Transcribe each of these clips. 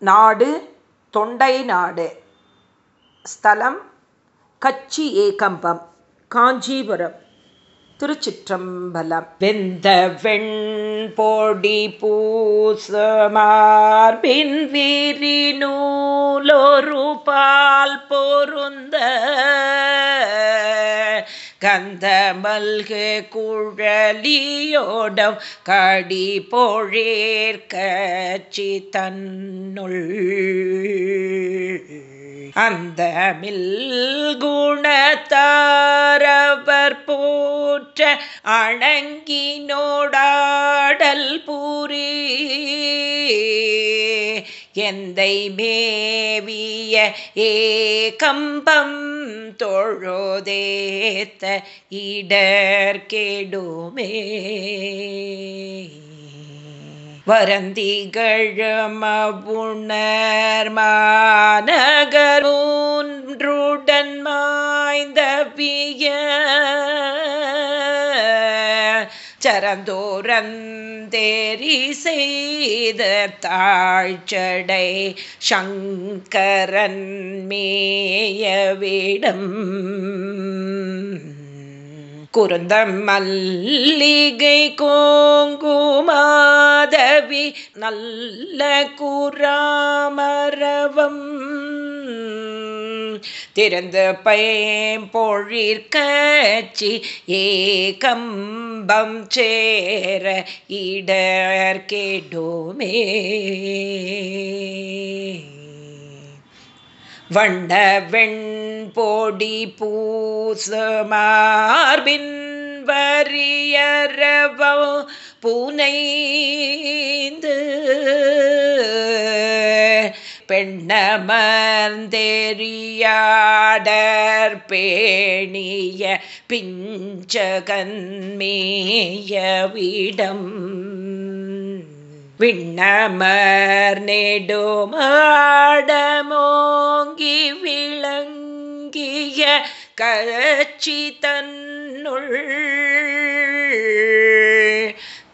நாடு தொண்டை நாடு. ஸ்தலம் கச்சி ஏகம்பம் காஞ்சிபுரம் திருச்சிற்றம்பலம். வெந்த வெண் பொடி பூசமார்பின் வீரி நூலொரு பால் பொருந்த கந்த மல்கு குழலியோடம் கடி பொழேற்கச்சி தன்னுள் அந்த மில்குணத்தாரவர் போற்ற அணங்கினோடாடல் பூரீ. எந்தை மேவிய ஏகம்பம் தொழுதேத்த இடர்கெடுமே வரந்திகழமவுணர் மாநகரூன்றுடன் சரந்தோரந்தேரி செய்த தாழ்ச்சடை சங்கரன் மேயவிடம். குருந்தம் மல்லிகை கோங்குமாதவி நல்ல குராமரவம். திறந்து பயம்பொழிற்கச்சி ஏகம்பம் சேர இடர் கெடுமே வண்ட வெண்பொடி பூசமார்பின் வரியரவோ புனைந்து பெண்ணமர்ந்தெறியாடற் பேணிய பிஞ்சகன்மேயவிடம் விண்ணமர் நெடுமாடமோங்கி விளங்கிய கச்சி தன்னுள்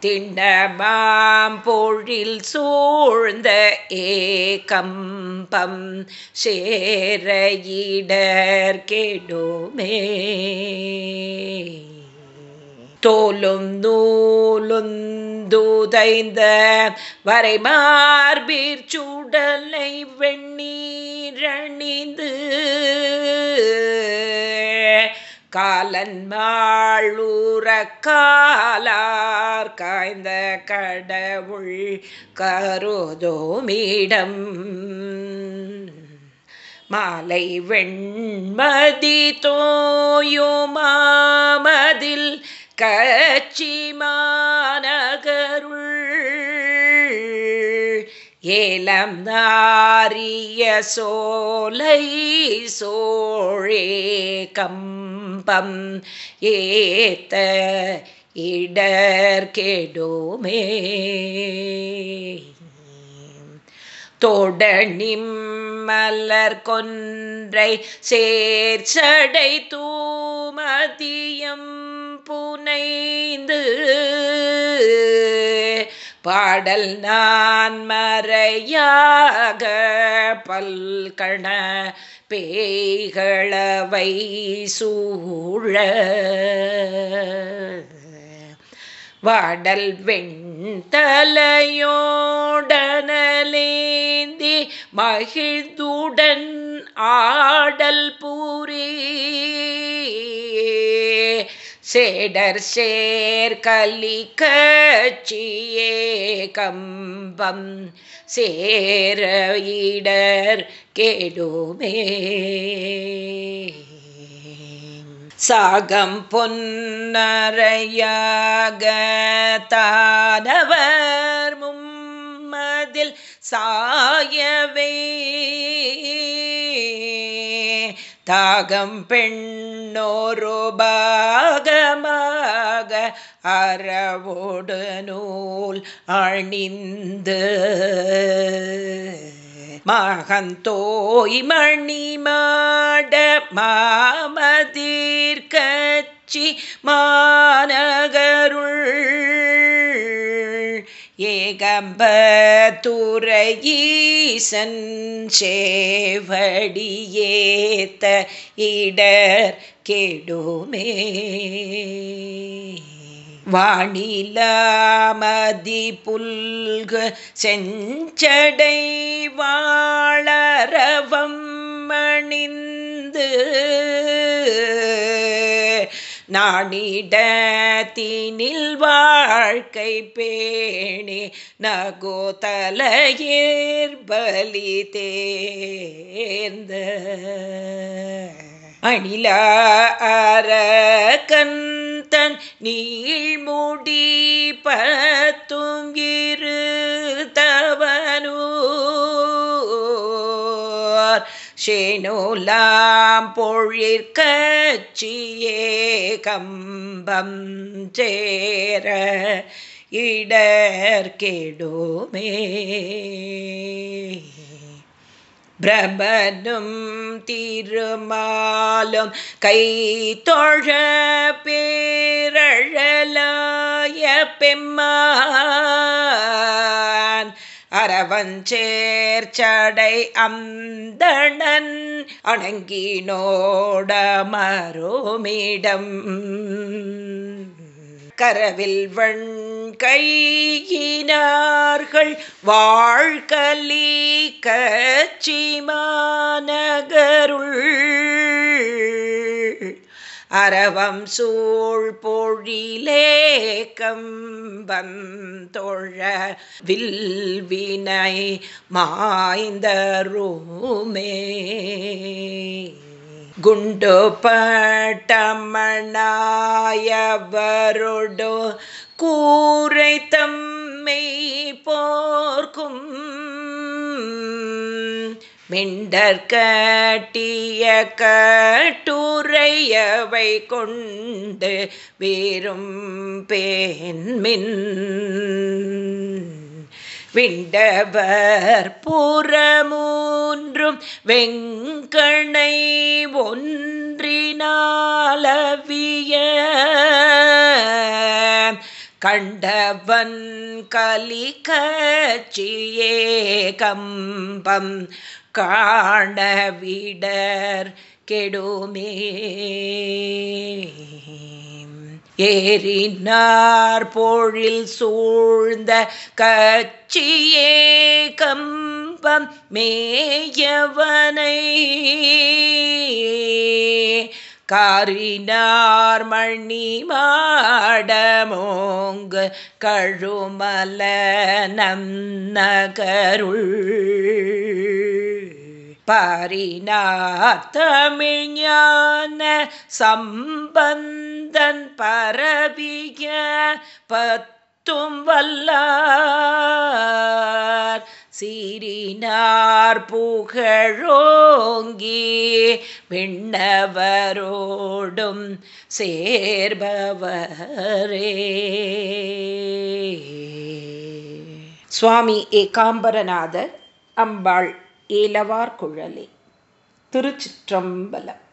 திண்ணமாம் பொழில் சூழ்ந்த ஏகம்பம் சேரையிடர் கெடுமே. தோலும் நூலுந்துதைந்த வரை மார்பீர் சுடலை வெண்ணீரணிந்து காலன்மாழூர காலார் காய்ந்த கடவுள் கருதோமிடம். மாலை வெண்மதி தோயுமாமதில் கச்சி மாநகருள். ஏலம் நாரிய சோலை சோழே இன்பம் ஏத்த இடர் கெடுமே. தொடனிம் மலர் கொன்றை சேர்ச்சடை தூமதியம் புனைந்து பாடல் நான் மறையாக பல்கண பேய்களவை சூழ. வாடல் வெண்தலையோடனலேந்தி மகிழ்ந்துடன் ஆடல் பூரி. சேடர் சேர் கலி கச்சியே கம்பம் சேர இடர் கேடுமே. சாகம் பொன்னரையாக தானவர் மும்மதில் சாயவே. தாகம் பெண்ணோரு பாகமாக அறவோடு நூல் அணிந்து மகந்தோய் மணி மாட மாமதீர்கச்சி ஏகம்ப சேவடியேத்த இடர் கெடுமே. வாணிலாமதி புல்க செஞ்சடை வாழரவம் மணிந்து நாணிடத்தினில் வாழ்க்கை பேணி நகோதலையர் பலி தேர்ந்த. அணில அரக்கந்தன் நீழ்முடி பத்தும் இரு தவனூர் ஷேனோலாம் பொழிற்கச்சியே கம்பம் சேர இடர்கெடுமே. பிரபனும் திருமாலும் கை தொழ பேரழலாய பெம்மா அரவஞ்சேர் அந்தணன் அணங்கினோட மரோமிடம். கரவில் வண் கையினார்கள் வாழ்கலி கச்சிமாநகருள். அரவம் சூழ் பொழிலே கம்பந்தொழ வில்வினை மாய்ந்தருமே குண்டு பட்டமணாயவருடோ கூரை தம்மை போர்க்கும் மிண்டற்கட்டிய கட்டுரையவை கொண்டு வீரும் பேன்மின் விண்டவர் புறமூன்றும் வெங்கணை ஒன்றினாலவிய கண்டவன் கலிகச்சியே கம்பம் காணவிடர் கெடுமே. ஏறினார் பொழில் சூழ்ந்த கச்சியே கம்பம் மேயவனை. காரினார் மணி மாடமோங்கு கழுமல நன்னகருள். பாரினார் தமிழ்ஞான சம்பந்தன் பரவிய பத் பத்தும் வல்லார். சீரினார் புகழோங்கி விண்ணவரோடும் சேர்பவரே. சுவாமி ஏகாம்பரநாதர் அம்பாள் ஏலவார் குழலே திருச்சிற்றம்பலம்.